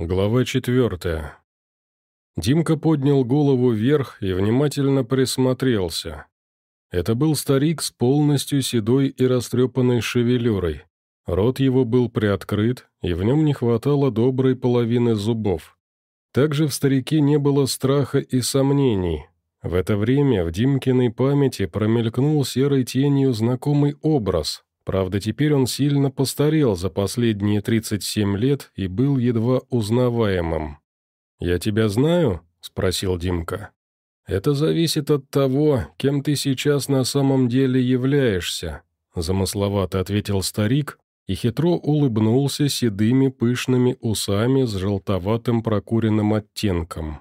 Глава четвертая. Димка поднял голову вверх и внимательно присмотрелся. Это был старик с полностью седой и растрепанной шевелюрой. Рот его был приоткрыт, и в нем не хватало доброй половины зубов. Также в старике не было страха и сомнений. В это время в Димкиной памяти промелькнул серой тенью знакомый образ, Правда, теперь он сильно постарел за последние 37 лет и был едва узнаваемым. «Я тебя знаю?» – спросил Димка. «Это зависит от того, кем ты сейчас на самом деле являешься», – замысловато ответил старик и хитро улыбнулся седыми пышными усами с желтоватым прокуренным оттенком.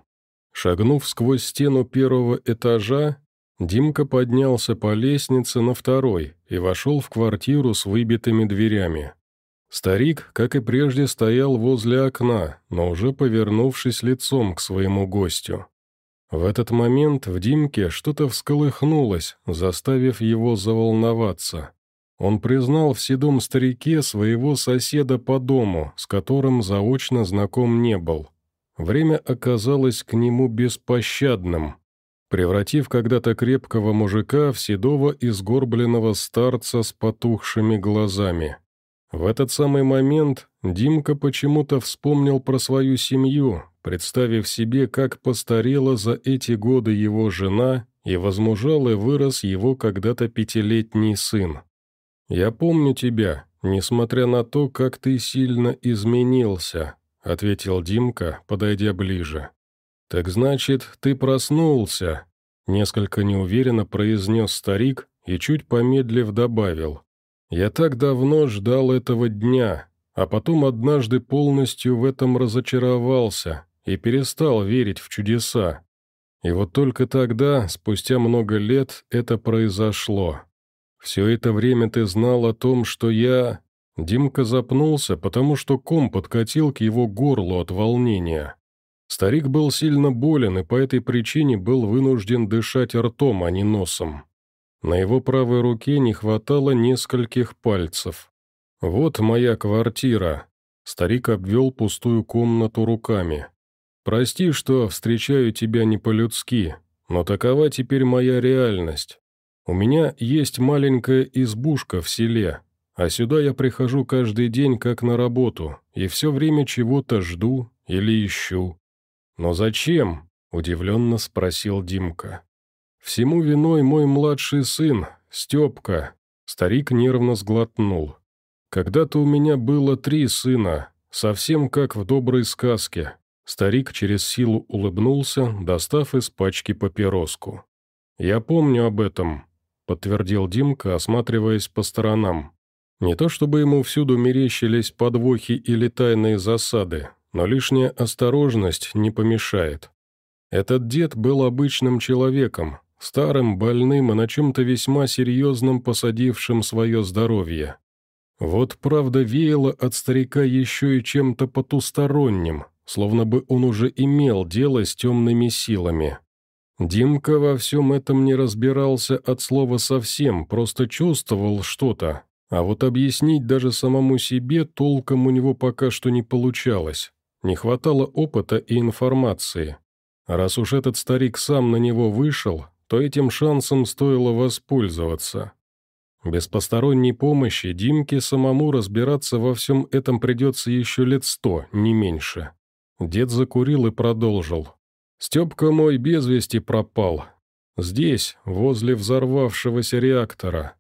Шагнув сквозь стену первого этажа, Димка поднялся по лестнице на второй и вошел в квартиру с выбитыми дверями. Старик, как и прежде, стоял возле окна, но уже повернувшись лицом к своему гостю. В этот момент в Димке что-то всколыхнулось, заставив его заволноваться. Он признал в седом старике своего соседа по дому, с которым заочно знаком не был. Время оказалось к нему беспощадным превратив когда-то крепкого мужика в седого и сгорбленного старца с потухшими глазами. В этот самый момент Димка почему-то вспомнил про свою семью, представив себе, как постарела за эти годы его жена и возмужал и вырос его когда-то пятилетний сын. «Я помню тебя, несмотря на то, как ты сильно изменился», — ответил Димка, подойдя ближе. «Так значит, ты проснулся?» Несколько неуверенно произнес старик и чуть помедлив добавил. «Я так давно ждал этого дня, а потом однажды полностью в этом разочаровался и перестал верить в чудеса. И вот только тогда, спустя много лет, это произошло. Все это время ты знал о том, что я...» Димка запнулся, потому что ком подкатил к его горлу от волнения. Старик был сильно болен и по этой причине был вынужден дышать ртом, а не носом. На его правой руке не хватало нескольких пальцев. «Вот моя квартира», — старик обвел пустую комнату руками. «Прости, что встречаю тебя не по-людски, но такова теперь моя реальность. У меня есть маленькая избушка в селе, а сюда я прихожу каждый день как на работу и все время чего-то жду или ищу. «Но зачем?» – удивленно спросил Димка. «Всему виной мой младший сын, Степка», – старик нервно сглотнул. «Когда-то у меня было три сына, совсем как в доброй сказке». Старик через силу улыбнулся, достав из пачки папироску. «Я помню об этом», — подтвердил Димка, осматриваясь по сторонам. Не то чтобы ему всюду мерещились подвохи или тайные засады, но лишняя осторожность не помешает. Этот дед был обычным человеком, старым, больным и на чем-то весьма серьезном посадившим свое здоровье. Вот правда веяло от старика еще и чем-то потусторонним, словно бы он уже имел дело с темными силами. Димка во всем этом не разбирался от слова совсем, просто чувствовал что-то, а вот объяснить даже самому себе толком у него пока что не получалось. Не хватало опыта и информации. Раз уж этот старик сам на него вышел, то этим шансом стоило воспользоваться. Без посторонней помощи Димке самому разбираться во всем этом придется еще лет сто, не меньше. Дед закурил и продолжил. «Степка мой без вести пропал. Здесь, возле взорвавшегося реактора.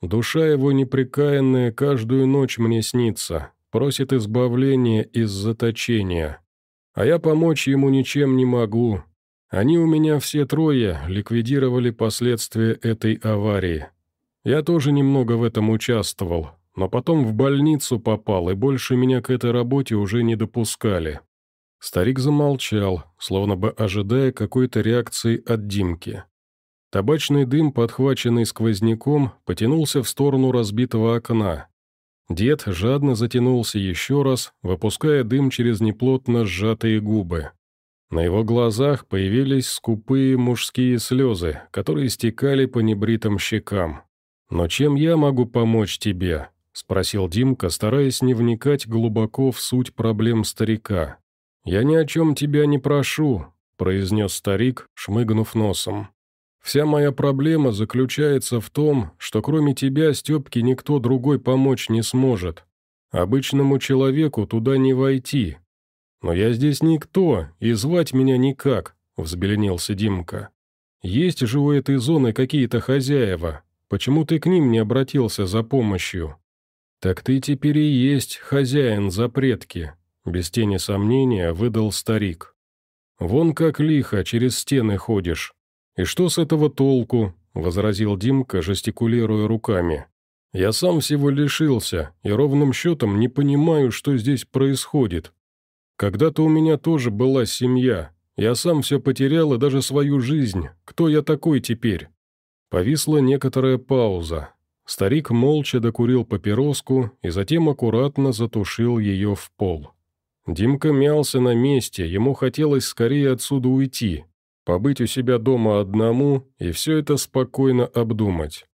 Душа его непрекаянная каждую ночь мне снится просит избавления из заточения. А я помочь ему ничем не могу. Они у меня все трое ликвидировали последствия этой аварии. Я тоже немного в этом участвовал, но потом в больницу попал, и больше меня к этой работе уже не допускали». Старик замолчал, словно бы ожидая какой-то реакции от Димки. Табачный дым, подхваченный сквозняком, потянулся в сторону разбитого окна, Дед жадно затянулся еще раз, выпуская дым через неплотно сжатые губы. На его глазах появились скупые мужские слезы, которые стекали по небритым щекам. «Но чем я могу помочь тебе?» – спросил Димка, стараясь не вникать глубоко в суть проблем старика. «Я ни о чем тебя не прошу», — произнес старик, шмыгнув носом. «Вся моя проблема заключается в том, что кроме тебя, Степке, никто другой помочь не сможет. Обычному человеку туда не войти. Но я здесь никто, и звать меня никак», — взбеленился Димка. «Есть же у этой зоны какие-то хозяева. Почему ты к ним не обратился за помощью?» «Так ты теперь и есть хозяин запретки», без тени сомнения выдал старик. «Вон как лихо через стены ходишь. И что с этого толку?» — возразил Димка, жестикулируя руками. «Я сам всего лишился, и ровным счетом не понимаю, что здесь происходит. Когда-то у меня тоже была семья. Я сам все потерял и даже свою жизнь. Кто я такой теперь?» Повисла некоторая пауза. Старик молча докурил папироску и затем аккуратно затушил ее в пол. Димка мялся на месте, ему хотелось скорее отсюда уйти, побыть у себя дома одному и все это спокойно обдумать.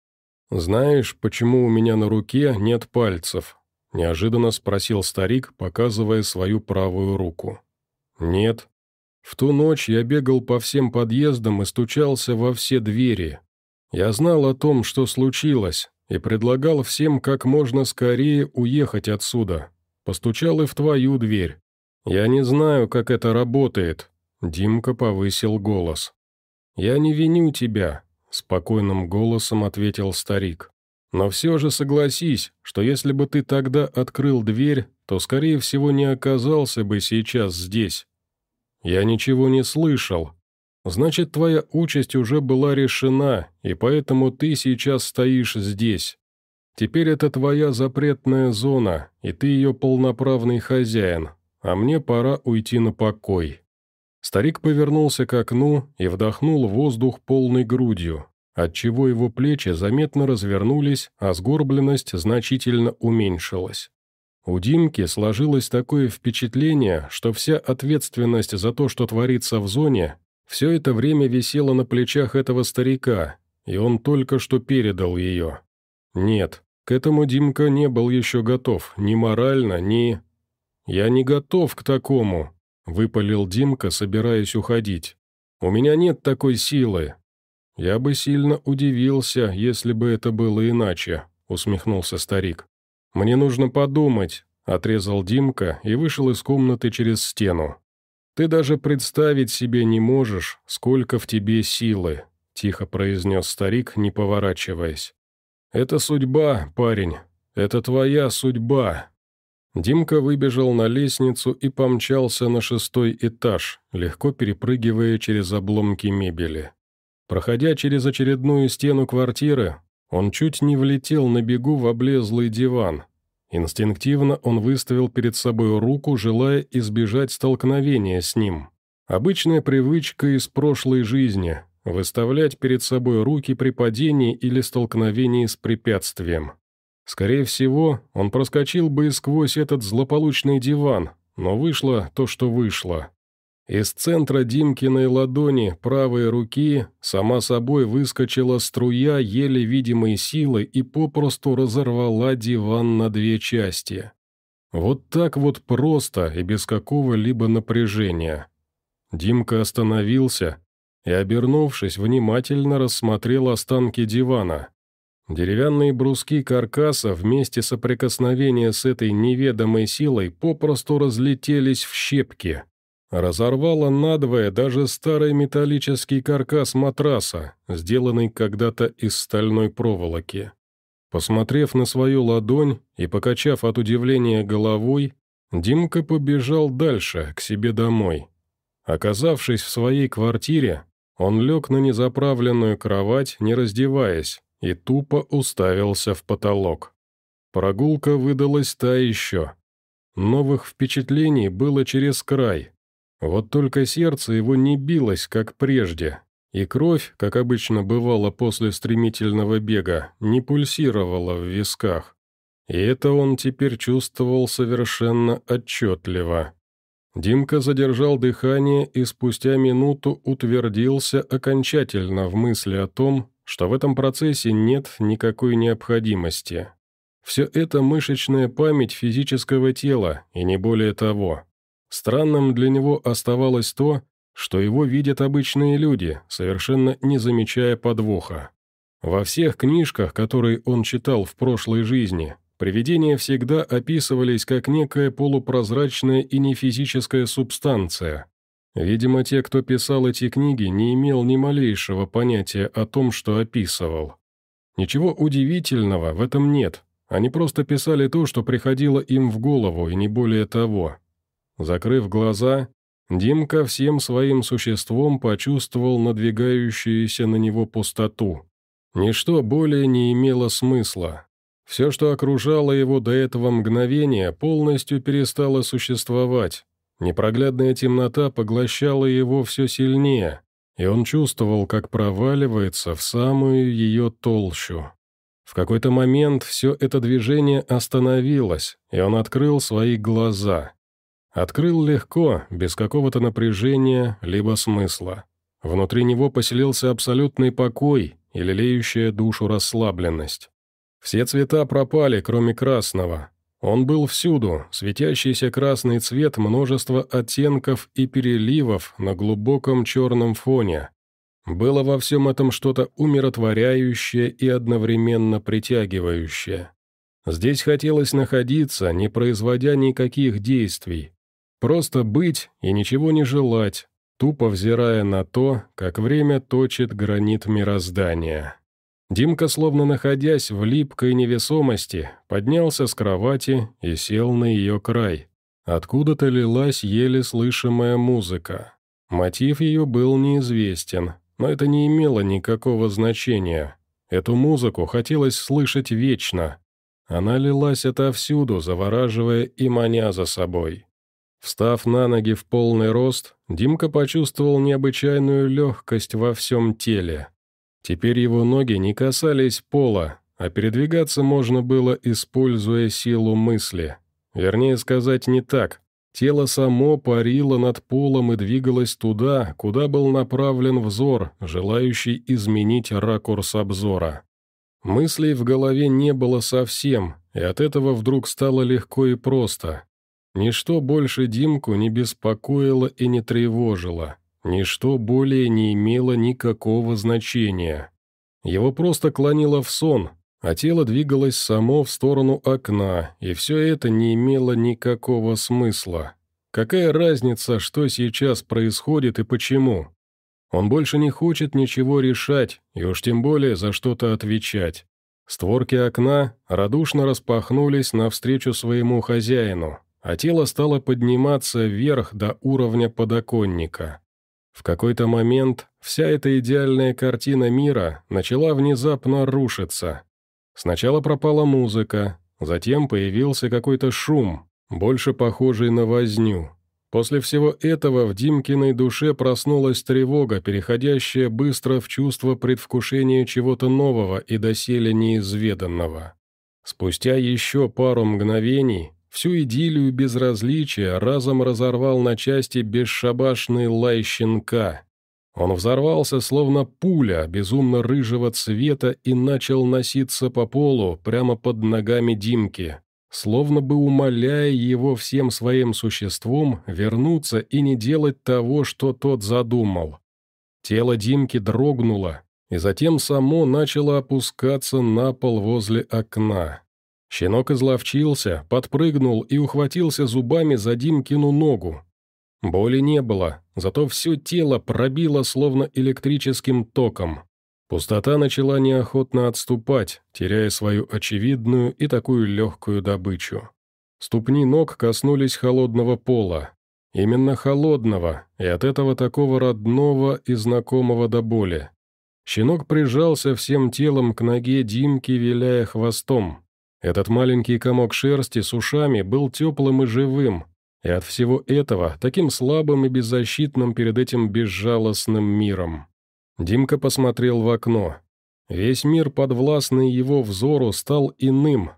«Знаешь, почему у меня на руке нет пальцев?» – неожиданно спросил старик, показывая свою правую руку. «Нет. В ту ночь я бегал по всем подъездам и стучался во все двери. Я знал о том, что случилось, и предлагал всем как можно скорее уехать отсюда, Постучал и в твою дверь. Я не знаю, как это работает». Димка повысил голос. «Я не виню тебя», — спокойным голосом ответил старик. «Но все же согласись, что если бы ты тогда открыл дверь, то, скорее всего, не оказался бы сейчас здесь. Я ничего не слышал. Значит, твоя участь уже была решена, и поэтому ты сейчас стоишь здесь. Теперь это твоя запретная зона, и ты ее полноправный хозяин, а мне пора уйти на покой». Старик повернулся к окну и вдохнул воздух полной грудью, отчего его плечи заметно развернулись, а сгорбленность значительно уменьшилась. У Димки сложилось такое впечатление, что вся ответственность за то, что творится в зоне, все это время висела на плечах этого старика, и он только что передал ее. Нет, к этому Димка не был еще готов, ни морально, ни... «Я не готов к такому», — выпалил Димка, собираясь уходить. «У меня нет такой силы». «Я бы сильно удивился, если бы это было иначе», — усмехнулся старик. «Мне нужно подумать», — отрезал Димка и вышел из комнаты через стену. «Ты даже представить себе не можешь, сколько в тебе силы», — тихо произнес старик, не поворачиваясь. «Это судьба, парень. Это твоя судьба». Димка выбежал на лестницу и помчался на шестой этаж, легко перепрыгивая через обломки мебели. Проходя через очередную стену квартиры, он чуть не влетел на бегу в облезлый диван. Инстинктивно он выставил перед собой руку, желая избежать столкновения с ним. Обычная привычка из прошлой жизни, выставлять перед собой руки при падении или столкновении с препятствием. Скорее всего, он проскочил бы и сквозь этот злополучный диван, но вышло то, что вышло. Из центра Димкиной ладони правой руки сама собой выскочила струя еле видимой силы и попросту разорвала диван на две части. Вот так вот просто и без какого-либо напряжения. Димка остановился, и, обернувшись, внимательно рассмотрел останки дивана. Деревянные бруски каркаса вместе соприкосновения с этой неведомой силой попросту разлетелись в щепки. Разорвало надвое даже старый металлический каркас матраса, сделанный когда-то из стальной проволоки. Посмотрев на свою ладонь и покачав от удивления головой, Димка побежал дальше, к себе домой. Оказавшись в своей квартире, он лег на незаправленную кровать, не раздеваясь, и тупо уставился в потолок. Прогулка выдалась та еще. Новых впечатлений было через край. Вот только сердце его не билось, как прежде, и кровь, как обычно бывало после стремительного бега, не пульсировала в висках. И это он теперь чувствовал совершенно отчетливо. Димка задержал дыхание и спустя минуту утвердился окончательно в мысли о том, что в этом процессе нет никакой необходимости. Все это мышечная память физического тела, и не более того. Странным для него оставалось то, что его видят обычные люди, совершенно не замечая подвоха. Во всех книжках, которые он читал в прошлой жизни, привидения всегда описывались как некая полупрозрачная и нефизическая субстанция. Видимо, те, кто писал эти книги, не имел ни малейшего понятия о том, что описывал. Ничего удивительного в этом нет, они просто писали то, что приходило им в голову, и не более того. Закрыв глаза, Димка всем своим существом почувствовал надвигающуюся на него пустоту. Ничто более не имело смысла. Все, что окружало его до этого мгновения, полностью перестало существовать. Непроглядная темнота поглощала его все сильнее, и он чувствовал, как проваливается в самую ее толщу. В какой-то момент все это движение остановилось, и он открыл свои глаза. Открыл легко, без какого-то напряжения, либо смысла. Внутри него поселился абсолютный покой и лелеющая душу расслабленность. Все цвета пропали, кроме красного. Он был всюду, светящийся красный цвет множества оттенков и переливов на глубоком черном фоне, было во всем этом что-то умиротворяющее и одновременно притягивающее. Здесь хотелось находиться, не производя никаких действий. Просто быть и ничего не желать, тупо взирая на то, как время точит гранит мироздания. Димка, словно находясь в липкой невесомости, поднялся с кровати и сел на ее край. Откуда-то лилась еле слышимая музыка. Мотив ее был неизвестен, но это не имело никакого значения. Эту музыку хотелось слышать вечно. Она лилась отовсюду, завораживая и маня за собой. Встав на ноги в полный рост, Димка почувствовал необычайную легкость во всем теле. Теперь его ноги не касались пола, а передвигаться можно было, используя силу мысли. Вернее сказать, не так. Тело само парило над полом и двигалось туда, куда был направлен взор, желающий изменить ракурс обзора. Мыслей в голове не было совсем, и от этого вдруг стало легко и просто. Ничто больше Димку не беспокоило и не тревожило, ничто более не имело никакого значения. Его просто клонило в сон, а тело двигалось само в сторону окна, и все это не имело никакого смысла. Какая разница, что сейчас происходит и почему? Он больше не хочет ничего решать, и уж тем более за что-то отвечать. Створки окна радушно распахнулись навстречу своему хозяину, а тело стало подниматься вверх до уровня подоконника. В какой-то момент вся эта идеальная картина мира начала внезапно рушиться – Сначала пропала музыка, затем появился какой-то шум, больше похожий на возню. После всего этого в Димкиной душе проснулась тревога, переходящая быстро в чувство предвкушения чего-то нового и доселе неизведанного. Спустя еще пару мгновений всю идиллию безразличия разом разорвал на части бесшабашный лай щенка, он взорвался, словно пуля, безумно рыжего цвета, и начал носиться по полу, прямо под ногами Димки, словно бы умоляя его всем своим существом вернуться и не делать того, что тот задумал. Тело Димки дрогнуло, и затем само начало опускаться на пол возле окна. Щенок изловчился, подпрыгнул и ухватился зубами за Димкину ногу, Боли не было, зато все тело пробило словно электрическим током. Пустота начала неохотно отступать, теряя свою очевидную и такую легкую добычу. Ступни ног коснулись холодного пола. Именно холодного, и от этого такого родного и знакомого до боли. Щенок прижался всем телом к ноге Димки, виляя хвостом. Этот маленький комок шерсти с ушами был теплым и живым, и от всего этого таким слабым и беззащитным перед этим безжалостным миром. Димка посмотрел в окно. Весь мир, подвластный его взору, стал иным.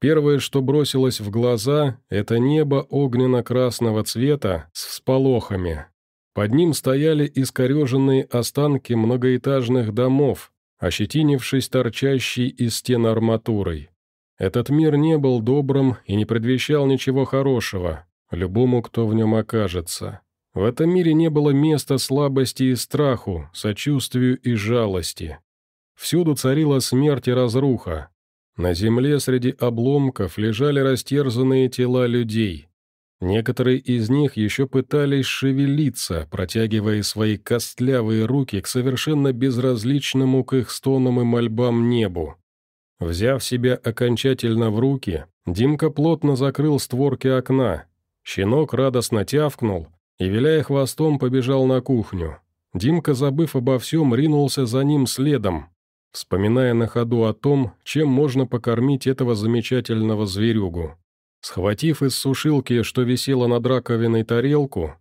Первое, что бросилось в глаза, это небо огненно-красного цвета с всполохами. Под ним стояли искореженные останки многоэтажных домов, ощетинившись торчащей из стен арматурой. Этот мир не был добрым и не предвещал ничего хорошего, любому, кто в нем окажется. В этом мире не было места слабости и страху, сочувствию и жалости. Всюду царила смерть и разруха. На земле среди обломков лежали растерзанные тела людей. Некоторые из них еще пытались шевелиться, протягивая свои костлявые руки к совершенно безразличному к их стонам и мольбам небу. Взяв себя окончательно в руки, Димка плотно закрыл створки окна. Щенок радостно тявкнул и, виляя хвостом, побежал на кухню. Димка, забыв обо всем, ринулся за ним следом, вспоминая на ходу о том, чем можно покормить этого замечательного зверюгу. Схватив из сушилки, что висело над раковиной тарелку,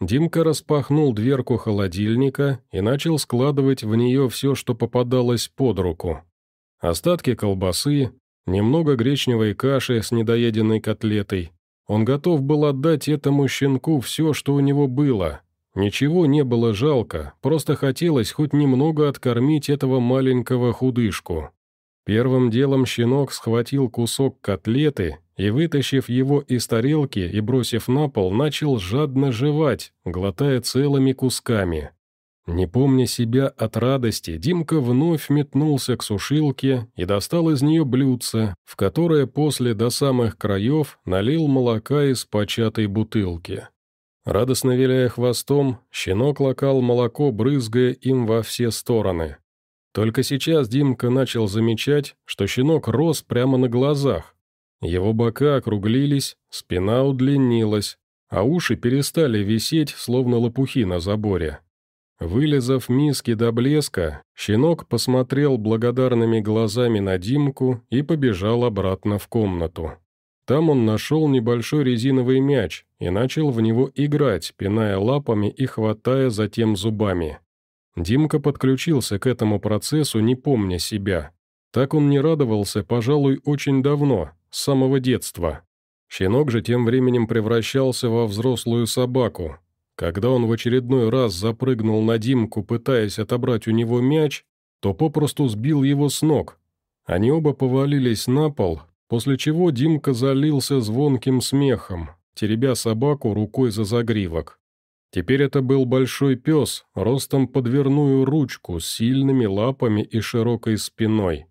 Димка распахнул дверку холодильника и начал складывать в нее все, что попадалось под руку. Остатки колбасы, немного гречневой каши с недоеденной котлетой. Он готов был отдать этому щенку все, что у него было. Ничего не было жалко, просто хотелось хоть немного откормить этого маленького худышку. Первым делом щенок схватил кусок котлеты и, вытащив его из тарелки и бросив на пол, начал жадно жевать, глотая целыми кусками. Не помня себя от радости, Димка вновь метнулся к сушилке и достал из нее блюдце, в которое после до самых краев налил молока из початой бутылки. Радостно виляя хвостом, щенок лакал молоко, брызгая им во все стороны. Только сейчас Димка начал замечать, что щенок рос прямо на глазах. Его бока округлились, спина удлинилась, а уши перестали висеть, словно лопухи на заборе. Вылезав миски до блеска, щенок посмотрел благодарными глазами на Димку и побежал обратно в комнату. Там он нашел небольшой резиновый мяч и начал в него играть, пиная лапами и хватая затем зубами. Димка подключился к этому процессу, не помня себя. Так он не радовался, пожалуй, очень давно, с самого детства. Щенок же тем временем превращался во взрослую собаку, когда он в очередной раз запрыгнул на Димку, пытаясь отобрать у него мяч, то попросту сбил его с ног. Они оба повалились на пол, после чего Димка залился звонким смехом, теребя собаку рукой за загривок. Теперь это был большой пес, ростом по дверную ручку, с сильными лапами и широкой спиной.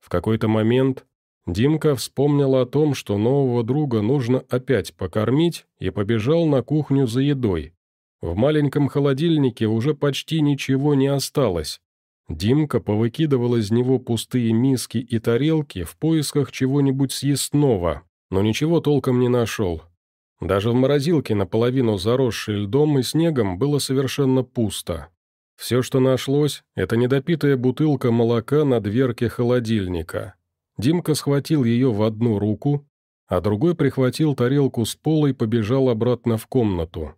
В какой-то момент Димка вспомнил о том, что нового друга нужно опять покормить, и побежал на кухню за едой. В маленьком холодильнике уже почти ничего не осталось. Димка повыкидывал из него пустые миски и тарелки в поисках чего-нибудь съестного, но ничего толком не нашел. Даже в морозилке, наполовину заросшей льдом и снегом, было совершенно пусто. Все, что нашлось, это недопитая бутылка молока на дверке холодильника. Димка схватил ее в одну руку, а другой прихватил тарелку с пола и побежал обратно в комнату.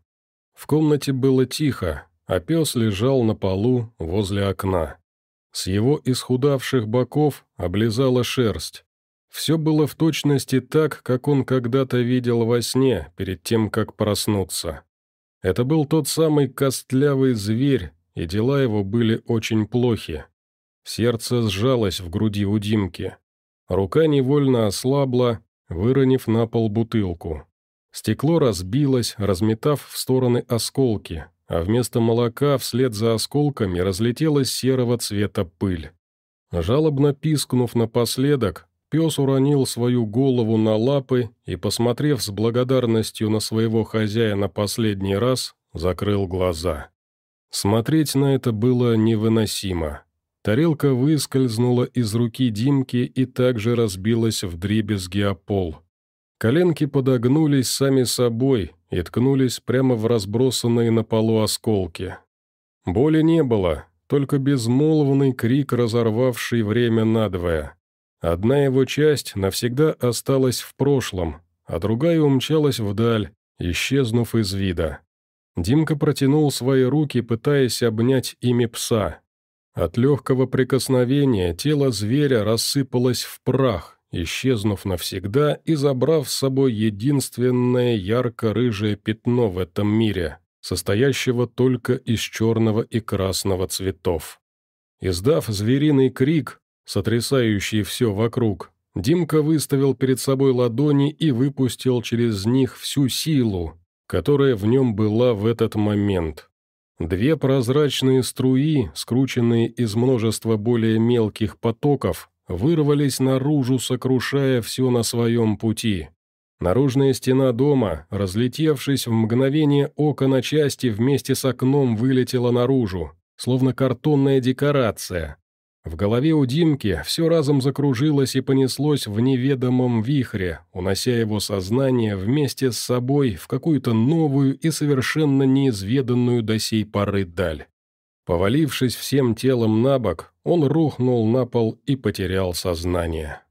В комнате было тихо, а пес лежал на полу возле окна. С его исхудавших боков облизала шерсть. Все было в точности так, как он когда-то видел во сне, перед тем, как проснуться. Это был тот самый костлявый зверь, и дела его были очень плохи. Сердце сжалось в груди у Димки. Рука невольно ослабла, выронив на пол бутылку. Стекло разбилось, разметав в стороны осколки, а вместо молока вслед за осколками разлетелась серого цвета пыль. Жалобно пискнув напоследок, пес уронил свою голову на лапы и, посмотрев с благодарностью на своего хозяина последний раз, закрыл глаза. Смотреть на это было невыносимо. Тарелка выскользнула из руки Димки и также разбилась в дребезги о пол. Коленки подогнулись сами собой и ткнулись прямо в разбросанные на полу осколки. Боли не было, только безмолвный крик, разорвавший время надвое. Одна его часть навсегда осталась в прошлом, а другая умчалась вдаль, исчезнув из вида. Димка протянул свои руки, пытаясь обнять ими пса. От легкого прикосновения тело зверя рассыпалось в прах, исчезнув навсегда и забрав с собой единственное ярко-рыжее пятно в этом мире, состоящего только из черного и красного цветов. Издав звериный крик, сотрясающий все вокруг, Димка выставил перед собой ладони и выпустил через них всю силу, которая в нем была в этот момент. Две прозрачные струи, скрученные из множества более мелких потоков, вырвались наружу, сокрушая все на своем пути. Наружная стена дома, разлетевшись в мгновение ока на части, вместе с окном вылетела наружу, словно картонная декорация. В голове у Димки все разом закружилось и понеслось в неведомом вихре, унося его сознание вместе с собой в какую-то новую и совершенно неизведанную до сей поры даль. Повалившись всем телом на бок, он рухнул на пол и потерял сознание.